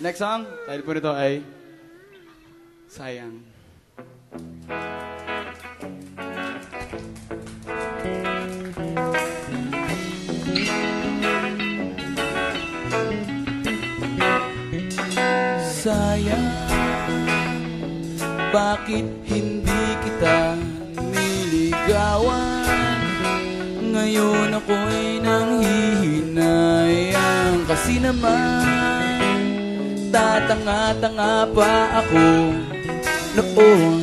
Next song, title po nito ay Sayang. Sayang, bakit hindi kita niligawan? Ngayon ako'y nanghihinayang Kasi naman Tatanga-tanga pa ako noon.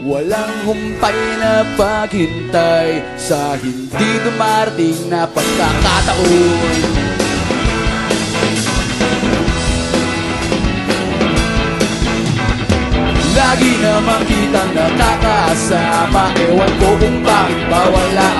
Walang humpay na paghintay Sa hindi dumarating na pagkakataon. Lagi naman kitang nakakasama. Ewan ko kung bakit ba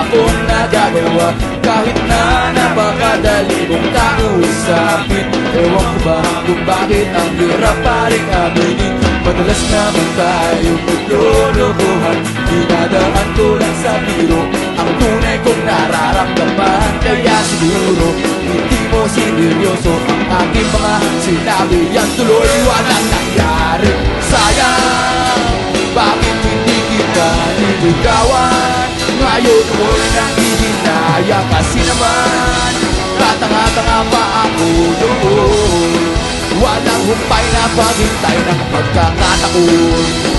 akong nagagawa Kahit na napakadali mong kausapin Ewan ko ba kung bakit ang hirap paring aminin Madalas naman tayo maglulukuhan Dinadaan ko lang sa biro Ang tunay kong nararamdaman. Kaya siguro hindi mo sineryoso Ang aking mga sinabi. Yan tuloy walang nangyari. Sayang, katanga-tanga pa ako doon Walang humpay na paghintay ng pagkakataon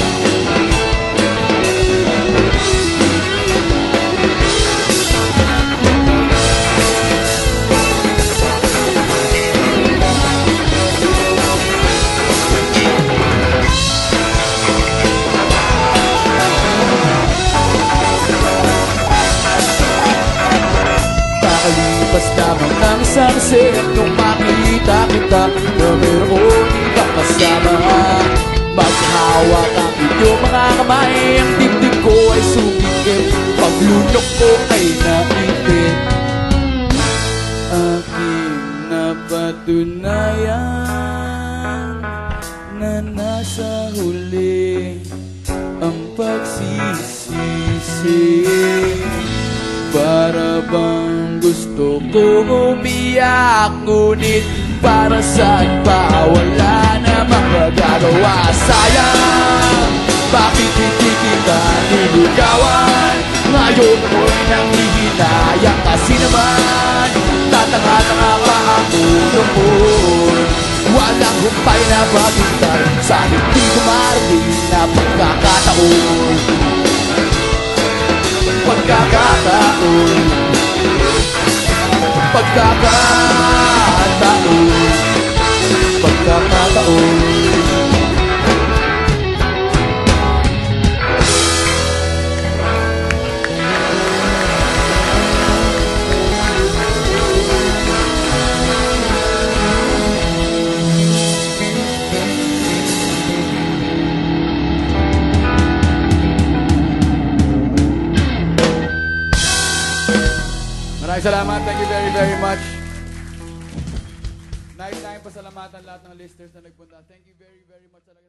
lamang ng isang set Nung makita kita Na meron kang kasama. Maghawak ang inyong mga kamay Ang dibdib ko ay sumikip Paglunok ko ay naipit Aking napatunayan Na nasa huli ko umiyak Ngunit para saan pa? Wala namang magagawa Sayang, bakit hindi kita niligawan Ngayon ako'y nanghihinayang Kasi naman, tatanga-tanga pa ako noon Walang humpay na paghintay Sa hindi dumarating na pagkakataon. Pagkakataon Pagkakataon Maraming salamat. Thank you very, very much. Nice time pasalamatan lahat ng listeners na nagpunta. Thank you very, very much talaga.